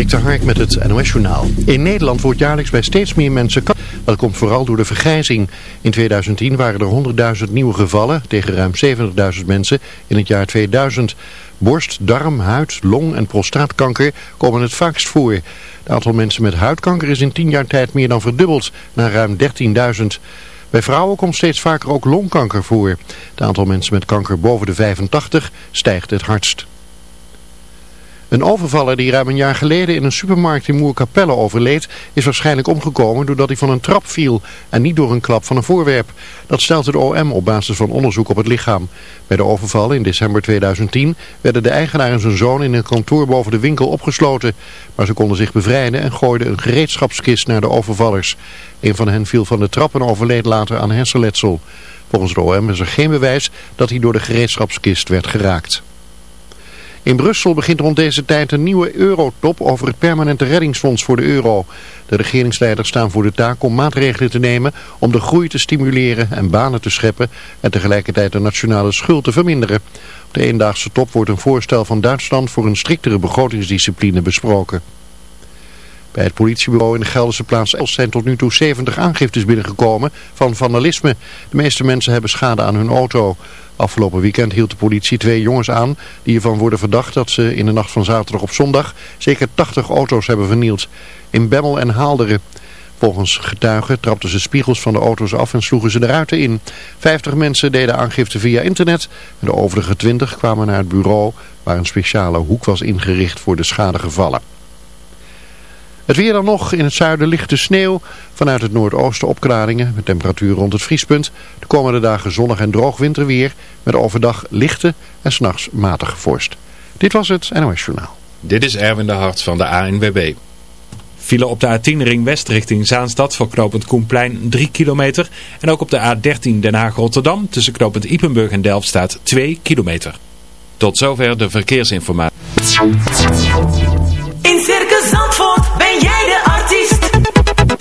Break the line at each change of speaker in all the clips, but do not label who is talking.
Dik Hark met het NOS Journaal. In Nederland wordt jaarlijks bij steeds meer mensen kanker. Dat komt vooral door de vergrijzing. In 2010 waren er 100.000 nieuwe gevallen tegen ruim 70.000 mensen in het jaar 2000. Borst, darm, huid, long en prostaatkanker komen het vaakst voor. Het aantal mensen met huidkanker is in 10 jaar tijd meer dan verdubbeld naar ruim 13.000. Bij vrouwen komt steeds vaker ook longkanker voor. Het aantal mensen met kanker boven de 85 stijgt het hardst. Een overvaller die ruim een jaar geleden in een supermarkt in Moerkapelle overleed, is waarschijnlijk omgekomen doordat hij van een trap viel en niet door een klap van een voorwerp. Dat stelt het OM op basis van onderzoek op het lichaam. Bij de overval in december 2010 werden de eigenaar en zijn zoon in een kantoor boven de winkel opgesloten. Maar ze konden zich bevrijden en gooiden een gereedschapskist naar de overvallers. Een van hen viel van de trap en overleed later aan hersenletsel. Volgens het OM is er geen bewijs dat hij door de gereedschapskist werd geraakt. In Brussel begint rond deze tijd een nieuwe eurotop over het permanente reddingsfonds voor de euro. De regeringsleiders staan voor de taak om maatregelen te nemen om de groei te stimuleren en banen te scheppen en tegelijkertijd de nationale schuld te verminderen. Op de eendaagse top wordt een voorstel van Duitsland voor een striktere begrotingsdiscipline besproken. Bij het politiebureau in de Gelderse plaats Els zijn tot nu toe 70 aangiftes binnengekomen van vandalisme. De meeste mensen hebben schade aan hun auto. Afgelopen weekend hield de politie twee jongens aan die ervan worden verdacht dat ze in de nacht van zaterdag op zondag zeker 80 auto's hebben vernield. In Bemmel en Haalderen. Volgens getuigen trapten ze spiegels van de auto's af en sloegen ze de ruiten in. 50 mensen deden aangifte via internet en de overige 20 kwamen naar het bureau waar een speciale hoek was ingericht voor de schadegevallen. Het weer dan nog. In het zuiden lichte sneeuw. Vanuit het noordoosten opklaringen met temperatuur rond het vriespunt. De komende dagen zonnig en droog winterweer. Met overdag lichte en s'nachts matige vorst. Dit was het NOS Journaal.
Dit is Erwin de Hart van de ANWB. File op de A10 ring west richting Zaanstad voor knooppunt Koenplein 3 kilometer. En ook op de A13 Den Haag-Rotterdam tussen knooppunt Ipenburg en Delft staat 2 kilometer. Tot zover de verkeersinformatie.
In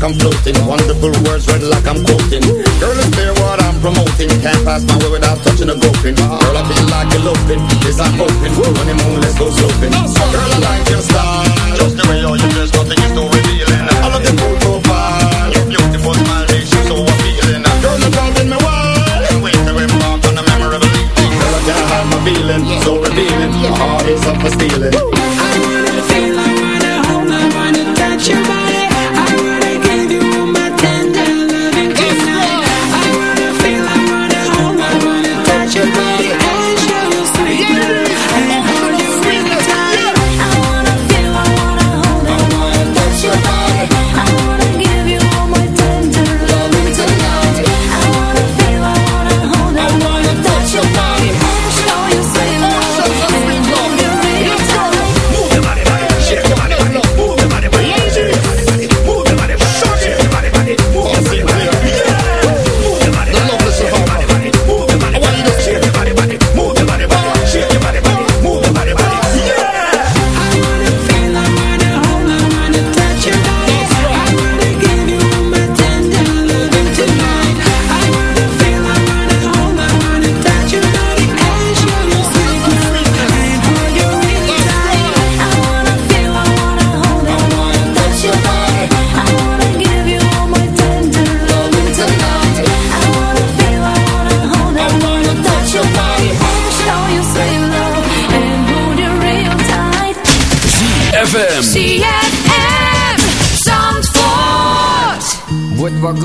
like I'm floating. Wonderful words read like I'm quoting. Girl, it's clear what I'm promoting. Can't pass my way without touching a groping. Girl, I feel like eloping, This I'm hoping. Honeymoon, let's go sloping. Girl, I like your style.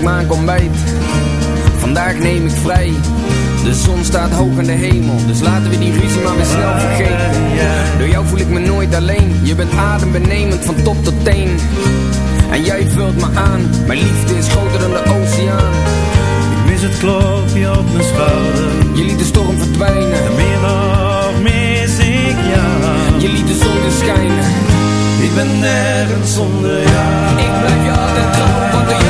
ik maak ontbijt. Vandaag neem ik vrij. De zon staat hoog in de hemel Dus laten we die ruzie maar weer snel vergeten. Door jou voel ik me nooit alleen. Je bent adembenemend van top tot teen. En jij vult me aan. Mijn liefde is groter dan de oceaan.
Ik mis het klopje op mijn schouder.
Je liet de storm verdwijnen.
En meer nog mis ik jou.
Je liet de zon schijnen.
Ik ben nergens zonder jou.
Ik blijf je altijd trouw, want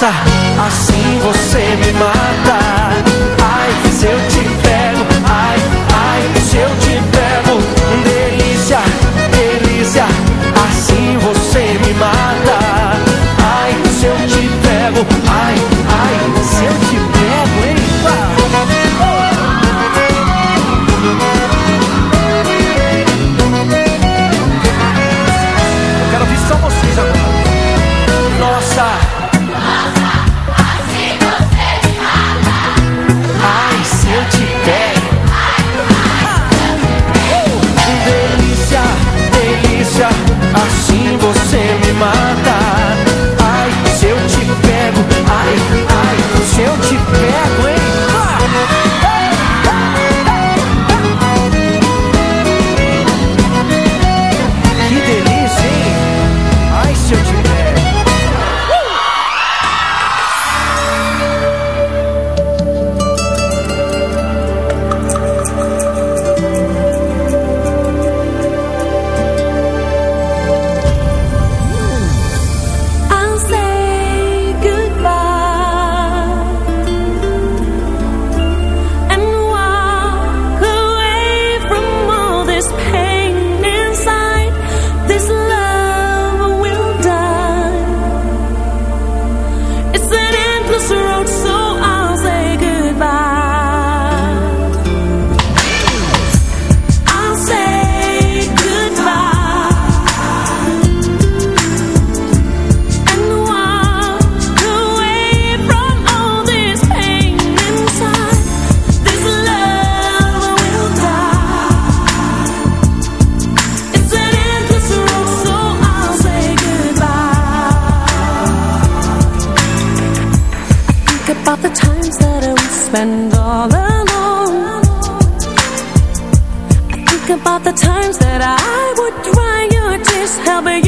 Assim você me mata.
about the times that I would dry your tears,
help you.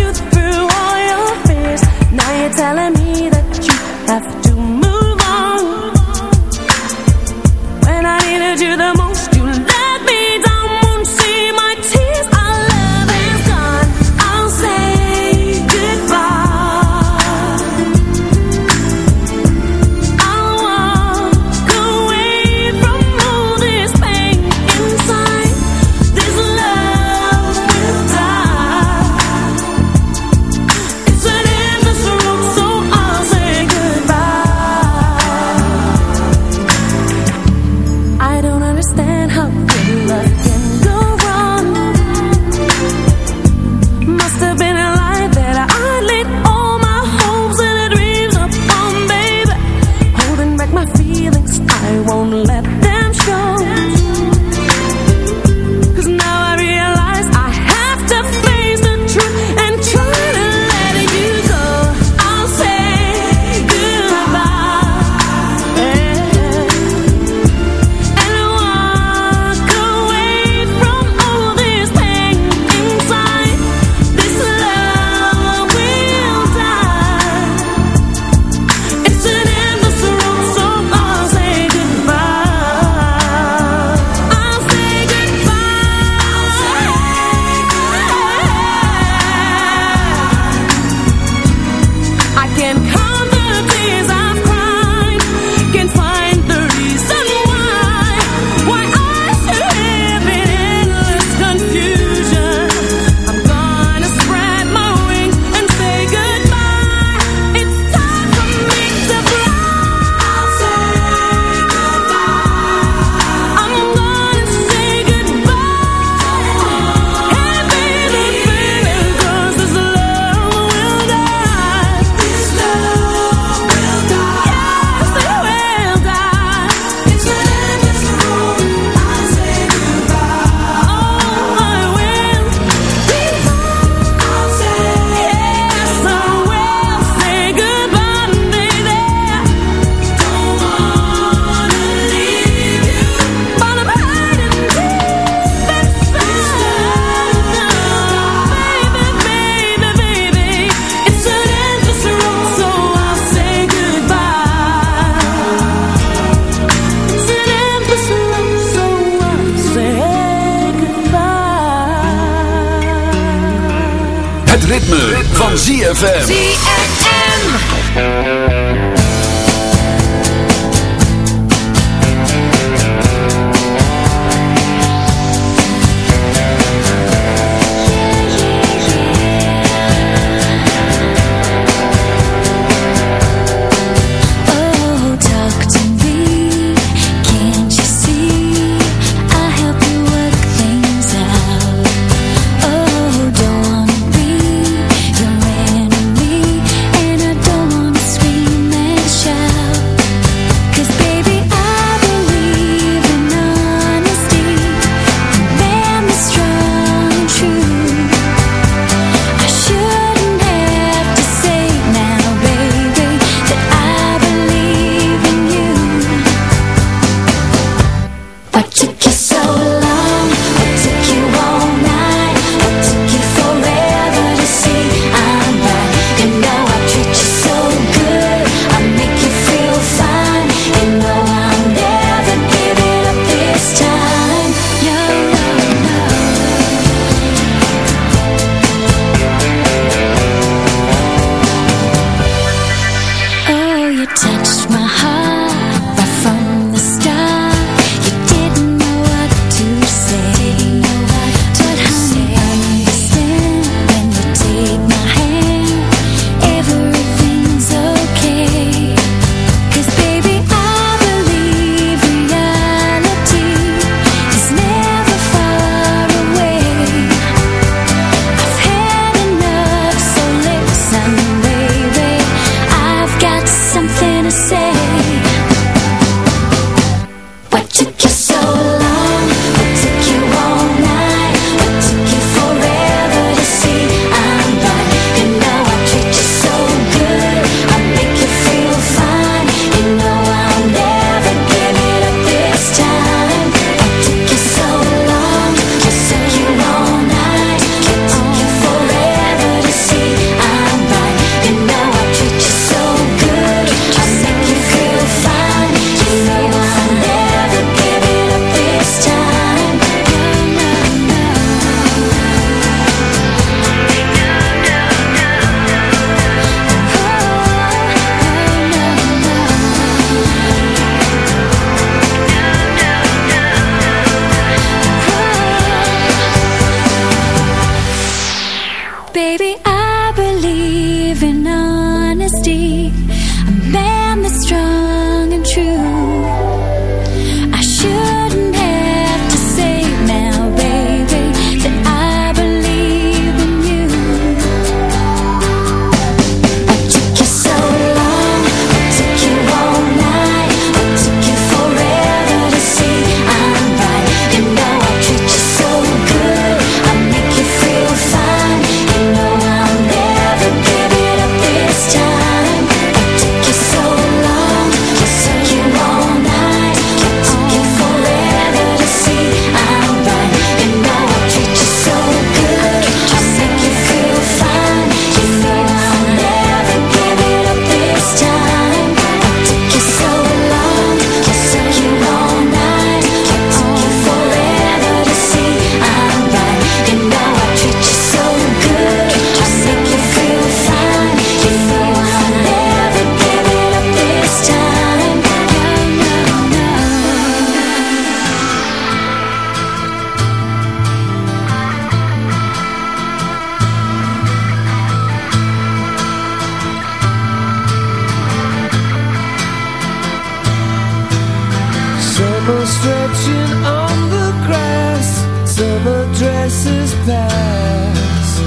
People stretching on the grass. Summer dresses pass.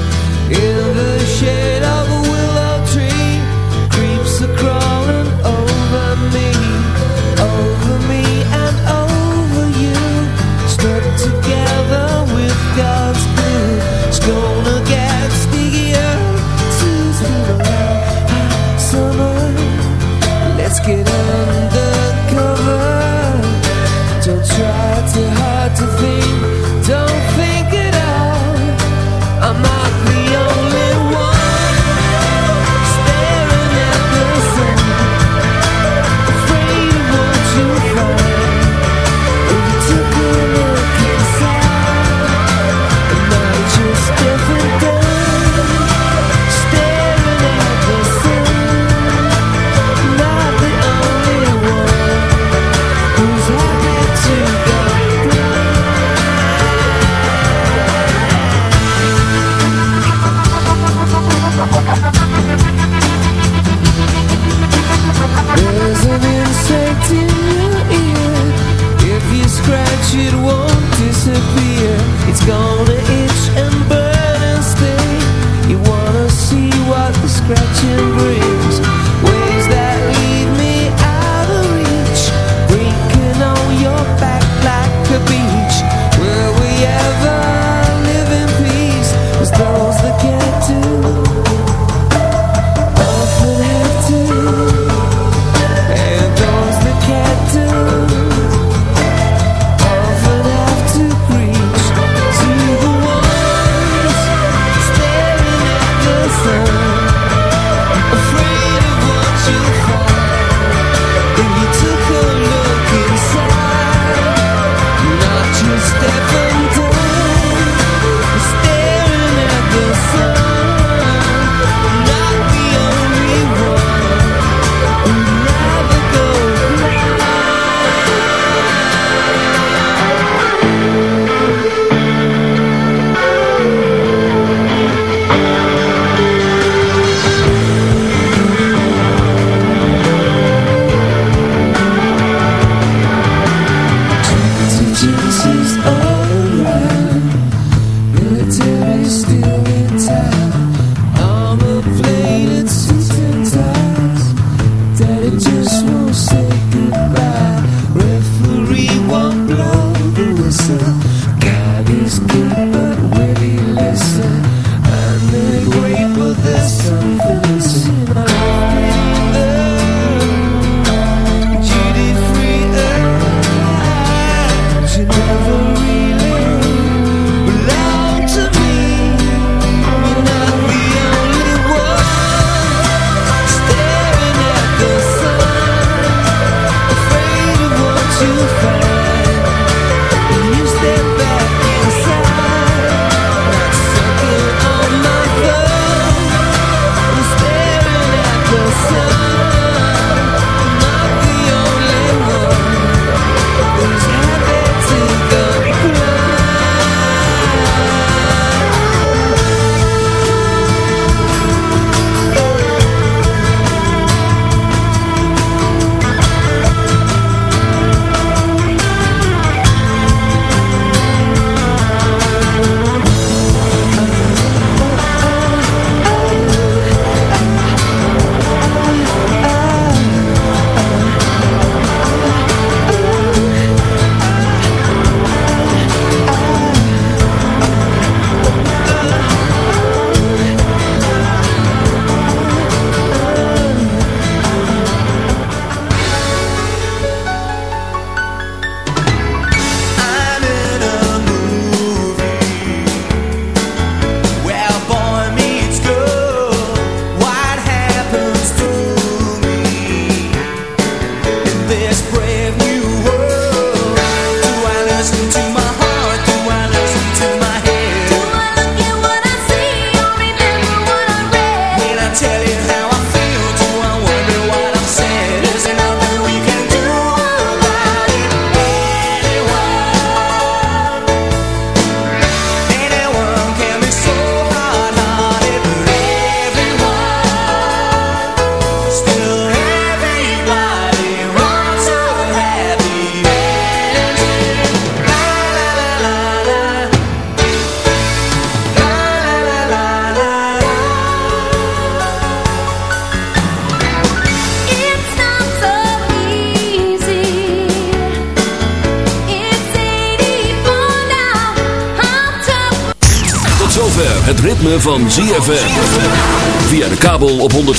In the shade of